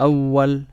أول